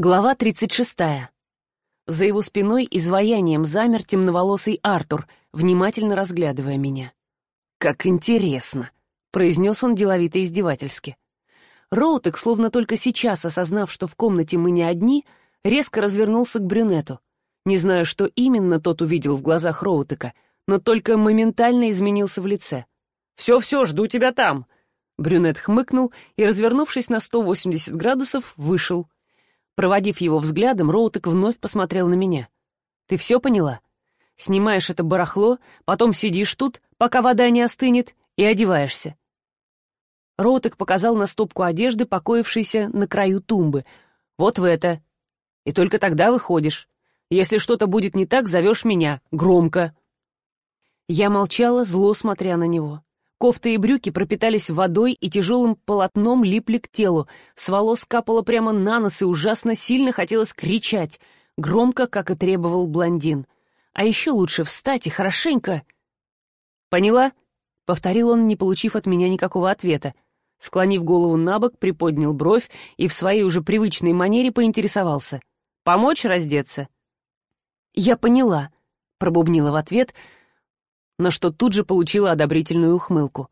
Глава 36. За его спиной изваянием замер темноволосый Артур, внимательно разглядывая меня. «Как интересно!» — произнес он деловито издевательски. Роутек, словно только сейчас осознав, что в комнате мы не одни, резко развернулся к брюнету. Не знаю, что именно тот увидел в глазах Роутека, но только моментально изменился в лице. «Все-все, жду тебя там!» Брюнет хмыкнул и, развернувшись на 180 градусов, вышел — Проводив его взглядом, Роутек вновь посмотрел на меня. «Ты все поняла? Снимаешь это барахло, потом сидишь тут, пока вода не остынет, и одеваешься». Роутек показал на стопку одежды, покоившейся на краю тумбы. «Вот в это. И только тогда выходишь. Если что-то будет не так, зовешь меня. Громко». Я молчала, зло смотря на него. Кофты и брюки пропитались водой и тяжелым полотном липли к телу. С волос капало прямо на нос и ужасно сильно хотелось кричать, громко, как и требовал блондин. А еще лучше встать и хорошенько... «Поняла?» — повторил он, не получив от меня никакого ответа. Склонив голову на бок, приподнял бровь и в своей уже привычной манере поинтересовался. «Помочь раздеться?» «Я поняла», — пробубнила в ответ, — на что тут же получила одобрительную ухмылку.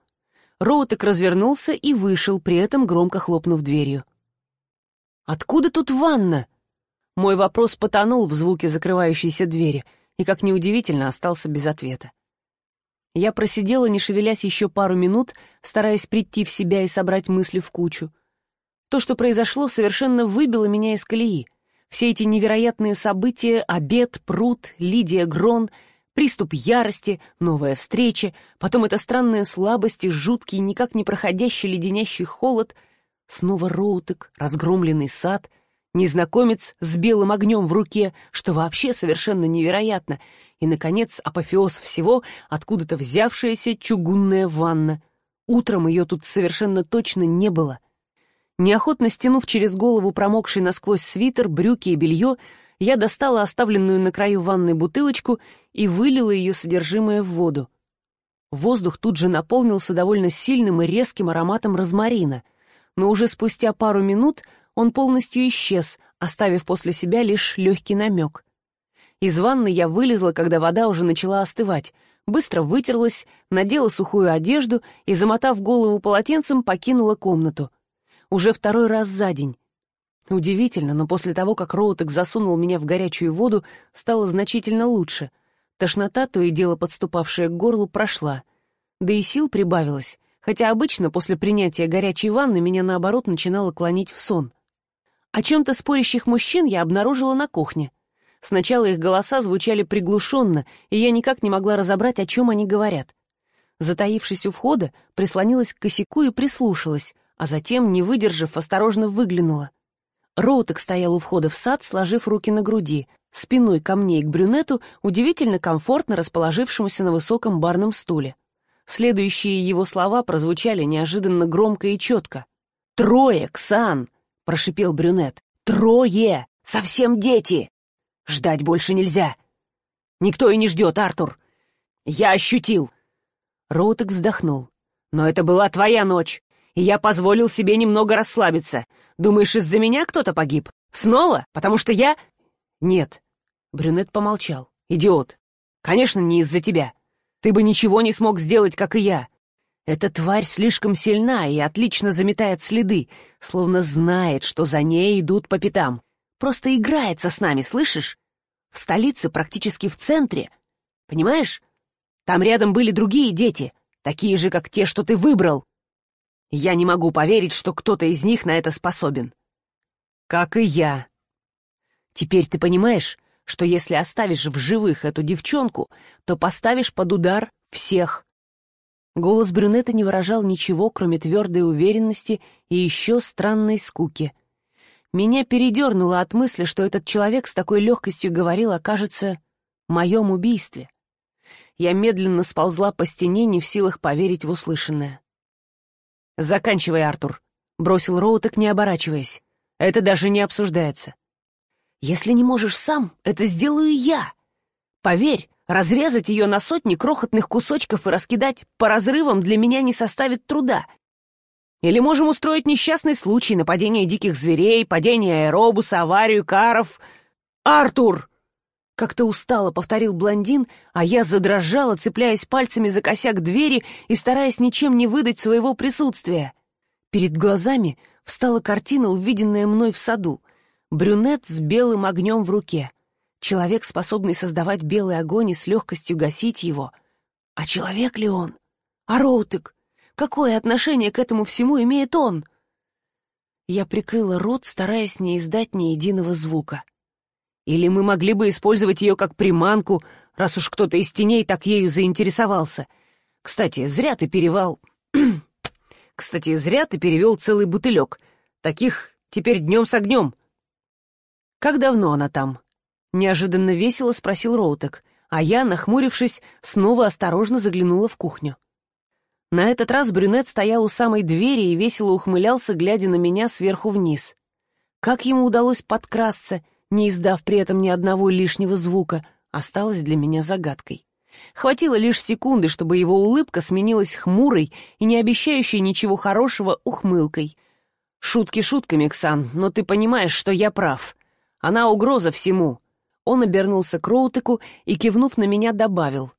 Роутек развернулся и вышел, при этом громко хлопнув дверью. «Откуда тут ванна?» Мой вопрос потонул в звуке закрывающейся двери и, как неудивительно, остался без ответа. Я просидела, не шевелясь еще пару минут, стараясь прийти в себя и собрать мысли в кучу. То, что произошло, совершенно выбило меня из колеи. Все эти невероятные события — обед, пруд, Лидия Грон — приступ ярости, новая встреча, потом эта странная слабость и жуткий, никак не проходящий леденящий холод, снова роутек, разгромленный сад, незнакомец с белым огнем в руке, что вообще совершенно невероятно, и, наконец, апофеоз всего, откуда-то взявшаяся чугунная ванна. Утром ее тут совершенно точно не было. Неохотно стянув через голову промокший насквозь свитер, брюки и белье, я достала оставленную на краю ванной бутылочку и вылила ее содержимое в воду. Воздух тут же наполнился довольно сильным и резким ароматом розмарина, но уже спустя пару минут он полностью исчез, оставив после себя лишь легкий намек. Из ванны я вылезла, когда вода уже начала остывать, быстро вытерлась, надела сухую одежду и, замотав голову полотенцем, покинула комнату. Уже второй раз за день. Удивительно, но после того, как Роутек засунул меня в горячую воду, стало значительно лучше. Тошнота, то и дело подступавшая к горлу, прошла. Да и сил прибавилось, хотя обычно после принятия горячей ванны меня, наоборот, начинало клонить в сон. О чем-то спорящих мужчин я обнаружила на кухне. Сначала их голоса звучали приглушенно, и я никак не могла разобрать, о чем они говорят. Затаившись у входа, прислонилась к косяку и прислушалась, а затем, не выдержав, осторожно выглянула. Роутек стоял у входа в сад, сложив руки на груди, спиной ко мне и к брюнету, удивительно комфортно расположившемуся на высоком барном стуле. Следующие его слова прозвучали неожиданно громко и четко. «Трое, Ксан!» — прошипел брюнет. «Трое! Совсем дети! Ждать больше нельзя! Никто и не ждет, Артур! Я ощутил!» Роутек вздохнул. «Но это была твоя ночь я позволил себе немного расслабиться. Думаешь, из-за меня кто-то погиб? Снова? Потому что я...» «Нет». Брюнет помолчал. «Идиот. Конечно, не из-за тебя. Ты бы ничего не смог сделать, как и я. Эта тварь слишком сильна и отлично заметает следы, словно знает, что за ней идут по пятам. Просто играется с нами, слышишь? В столице, практически в центре. Понимаешь? Там рядом были другие дети, такие же, как те, что ты выбрал. Я не могу поверить, что кто-то из них на это способен. Как и я. Теперь ты понимаешь, что если оставишь в живых эту девчонку, то поставишь под удар всех. Голос брюнета не выражал ничего, кроме твердой уверенности и еще странной скуки. Меня передернуло от мысли, что этот человек с такой легкостью говорил о, кажется, моем убийстве. Я медленно сползла по стене, не в силах поверить в услышанное. «Заканчивай, Артур», — бросил Роутек, не оборачиваясь. «Это даже не обсуждается». «Если не можешь сам, это сделаю я. Поверь, разрезать ее на сотни крохотных кусочков и раскидать по разрывам для меня не составит труда. Или можем устроить несчастный случай, нападение диких зверей, падение аэробуса, аварию каров. Артур!» Как-то устало повторил блондин, а я задрожала, цепляясь пальцами за косяк двери и стараясь ничем не выдать своего присутствия. Перед глазами встала картина, увиденная мной в саду. Брюнет с белым огнем в руке. Человек, способный создавать белый огонь и с легкостью гасить его. А человек ли он? А Роутек? Какое отношение к этому всему имеет он? Я прикрыла рот, стараясь не издать ни единого звука. Или мы могли бы использовать ее как приманку, раз уж кто-то из теней так ею заинтересовался. Кстати, зря ты перевал... Кстати, зря ты перевел целый бутылек. Таких теперь днем с огнем. Как давно она там? Неожиданно весело спросил Роутек, а я, нахмурившись, снова осторожно заглянула в кухню. На этот раз брюнет стоял у самой двери и весело ухмылялся, глядя на меня сверху вниз. Как ему удалось подкрасться — не издав при этом ни одного лишнего звука, осталось для меня загадкой. Хватило лишь секунды, чтобы его улыбка сменилась хмурой и не обещающей ничего хорошего ухмылкой. «Шутки шутками, Ксан, но ты понимаешь, что я прав. Она угроза всему». Он обернулся к Роутеку и, кивнув на меня, добавил.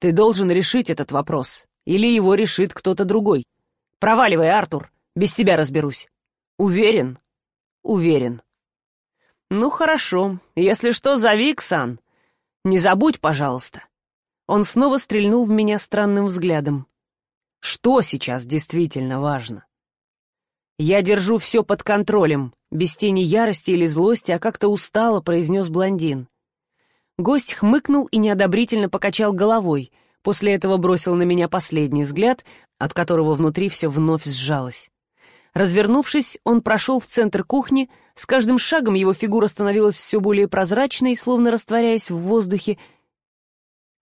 «Ты должен решить этот вопрос, или его решит кто-то другой. Проваливай, Артур, без тебя разберусь». «Уверен?» «Уверен». «Ну хорошо, если что, зови, Ксан. Не забудь, пожалуйста». Он снова стрельнул в меня странным взглядом. «Что сейчас действительно важно?» «Я держу все под контролем», без тени ярости или злости, а как-то устало произнес блондин. Гость хмыкнул и неодобрительно покачал головой, после этого бросил на меня последний взгляд, от которого внутри все вновь сжалось. Развернувшись, он прошел в центр кухни, с каждым шагом его фигура становилась все более прозрачной, словно растворяясь в воздухе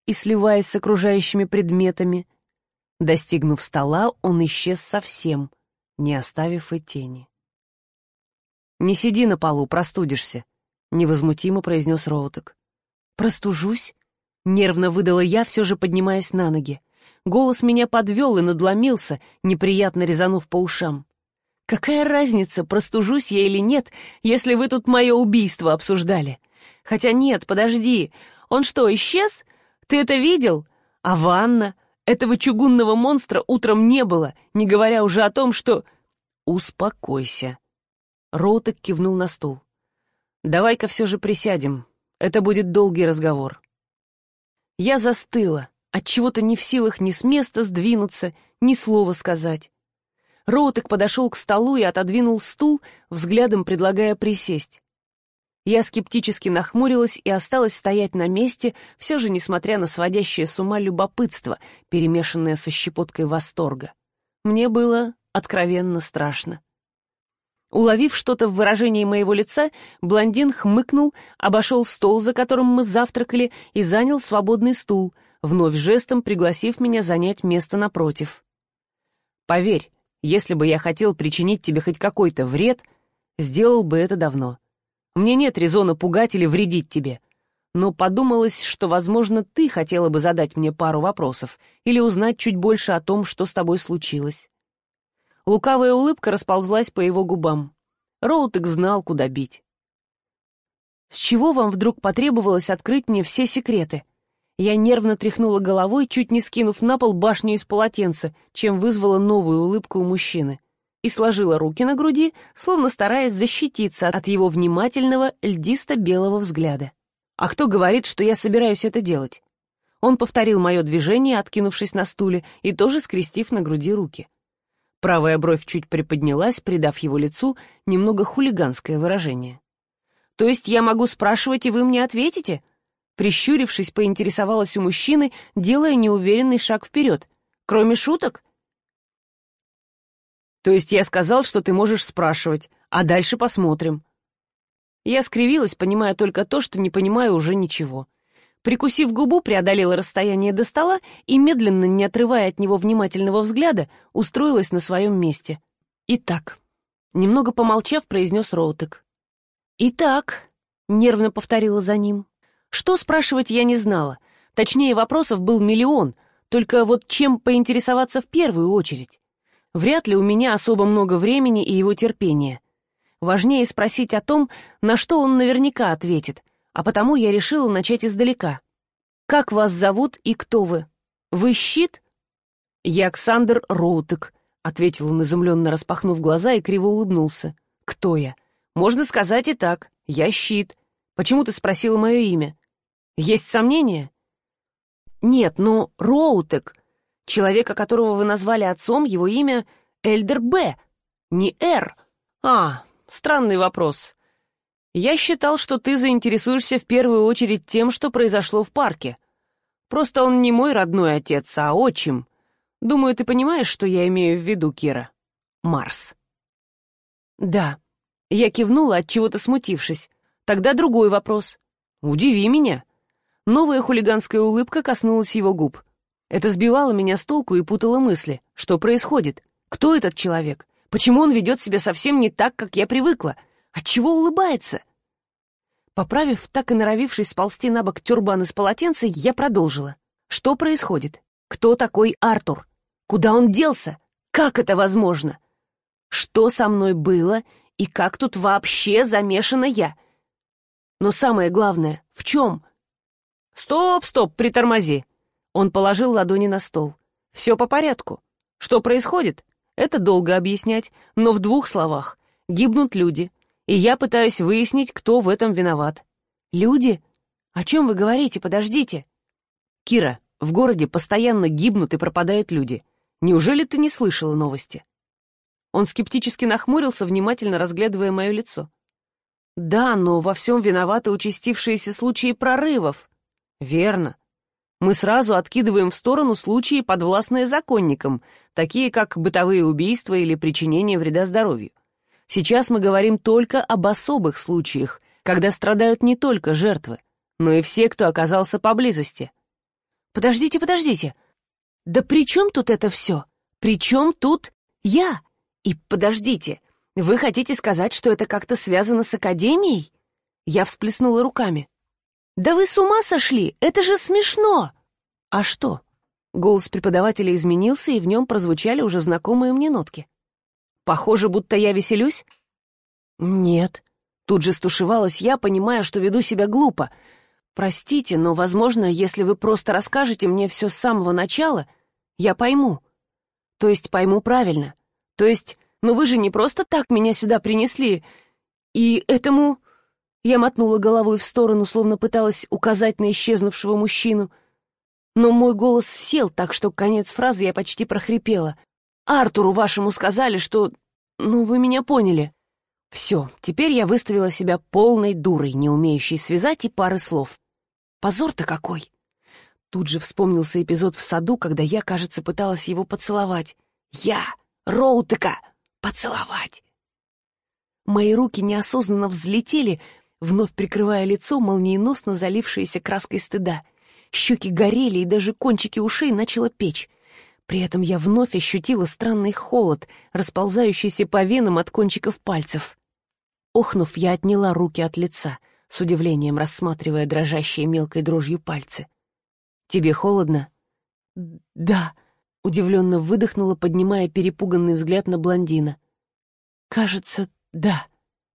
и сливаясь с окружающими предметами. Достигнув стола, он исчез совсем, не оставив и тени. «Не сиди на полу, простудишься», — невозмутимо произнес Роутек. «Простужусь?» — нервно выдала я, все же поднимаясь на ноги. Голос меня подвел и надломился, неприятно резанув по ушам. Какая разница, простужусь я или нет, если вы тут мое убийство обсуждали? Хотя нет, подожди, он что, исчез? Ты это видел? А ванна? Этого чугунного монстра утром не было, не говоря уже о том, что... Успокойся. Роутек кивнул на стул. Давай-ка все же присядем. Это будет долгий разговор. Я застыла, от чего то не в силах ни с места сдвинуться, ни слова сказать. Роутек подошел к столу и отодвинул стул, взглядом предлагая присесть. Я скептически нахмурилась и осталась стоять на месте, все же несмотря на сводящее с ума любопытство, перемешанное со щепоткой восторга. Мне было откровенно страшно. Уловив что-то в выражении моего лица, блондин хмыкнул, обошел стол, за которым мы завтракали, и занял свободный стул, вновь жестом пригласив меня занять место напротив. «Поверь, если бы я хотел причинить тебе хоть какой-то вред, сделал бы это давно. Мне нет резона пугать или вредить тебе. Но подумалось, что, возможно, ты хотела бы задать мне пару вопросов или узнать чуть больше о том, что с тобой случилось. Лукавая улыбка расползлась по его губам. Роутек знал, куда бить. «С чего вам вдруг потребовалось открыть мне все секреты?» Я нервно тряхнула головой, чуть не скинув на пол башню из полотенца, чем вызвала новую улыбку у мужчины, и сложила руки на груди, словно стараясь защититься от его внимательного, льдисто-белого взгляда. «А кто говорит, что я собираюсь это делать?» Он повторил мое движение, откинувшись на стуле и тоже скрестив на груди руки. Правая бровь чуть приподнялась, придав его лицу немного хулиганское выражение. «То есть я могу спрашивать, и вы мне ответите?» Прищурившись, поинтересовалась у мужчины, делая неуверенный шаг вперед. «Кроме шуток?» «То есть я сказал, что ты можешь спрашивать, а дальше посмотрим». Я скривилась, понимая только то, что не понимаю уже ничего. Прикусив губу, преодолела расстояние до стола и, медленно, не отрывая от него внимательного взгляда, устроилась на своем месте. «Итак», — немного помолчав, произнес Роутек. «Итак», — нервно повторила за ним, что спрашивать я не знала. Точнее, вопросов был миллион, только вот чем поинтересоваться в первую очередь. Вряд ли у меня особо много времени и его терпения. Важнее спросить о том, на что он наверняка ответит, а потому я решила начать издалека. «Как вас зовут и кто вы? Вы щит?» «Я Александр Роутек», — ответил он, изумленно распахнув глаза и криво улыбнулся. «Кто я? Можно сказать и так. Я щит. Почему ты спросила мое имя? Есть сомнения?» «Нет, но Роутек. Человека, которого вы назвали отцом, его имя Эльдер Б, не Р. А, странный вопрос. Я считал, что ты заинтересуешься в первую очередь тем, что произошло в парке. Просто он не мой родной отец, а отчим. Думаю, ты понимаешь, что я имею в виду, Кира. Марс. Да. Я кивнула, от чего-то смутившись. Тогда другой вопрос. Удиви меня. Новая хулиганская улыбка коснулась его губ. Это сбивало меня с толку и путало мысли. Что происходит? Кто этот человек? Почему он ведет себя совсем не так, как я привыкла? Отчего улыбается? Поправив так и норовившись сползти на бок тюрбан из полотенца, я продолжила. Что происходит? Кто такой Артур? Куда он делся? Как это возможно? Что со мной было и как тут вообще замешана я? Но самое главное, в чем? Стоп, стоп, притормози. Он положил ладони на стол. «Все по порядку. Что происходит? Это долго объяснять, но в двух словах. Гибнут люди, и я пытаюсь выяснить, кто в этом виноват». «Люди? О чем вы говорите? Подождите!» «Кира, в городе постоянно гибнут и пропадают люди. Неужели ты не слышала новости?» Он скептически нахмурился, внимательно разглядывая мое лицо. «Да, но во всем виноваты участившиеся случаи прорывов». «Верно. Мы сразу откидываем в сторону случаи, подвластные законникам, такие как бытовые убийства или причинение вреда здоровью. Сейчас мы говорим только об особых случаях, когда страдают не только жертвы, но и все, кто оказался поблизости. Подождите, подождите. Да при чем тут это все? При чем тут я? И подождите, вы хотите сказать, что это как-то связано с Академией? Я всплеснула руками. «Да вы с ума сошли! Это же смешно!» «А что?» Голос преподавателя изменился, и в нем прозвучали уже знакомые мне нотки. «Похоже, будто я веселюсь?» «Нет». Тут же стушевалась я, понимая, что веду себя глупо. «Простите, но, возможно, если вы просто расскажете мне все с самого начала, я пойму. То есть пойму правильно. То есть, ну вы же не просто так меня сюда принесли. И этому я мотнула головой в сторону, словно пыталась указать на исчезнувшего мужчину. Но мой голос сел, так что конец фразы я почти прохрипела. «Артуру вашему сказали, что... Ну, вы меня поняли». Все, теперь я выставила себя полной дурой, не умеющей связать и пары слов. Позор-то какой! Тут же вспомнился эпизод в саду, когда я, кажется, пыталась его поцеловать. Я, Роутека, поцеловать! Мои руки неосознанно взлетели, вновь прикрывая лицо, молниеносно залившееся краской стыда. Щеки горели, и даже кончики ушей начало печь. При этом я вновь ощутила странный холод, расползающийся по венам от кончиков пальцев. Охнув, я отняла руки от лица, с удивлением рассматривая дрожащие мелкой дрожью пальцы. «Тебе холодно?» «Да», — удивленно выдохнула, поднимая перепуганный взгляд на блондина. «Кажется, да».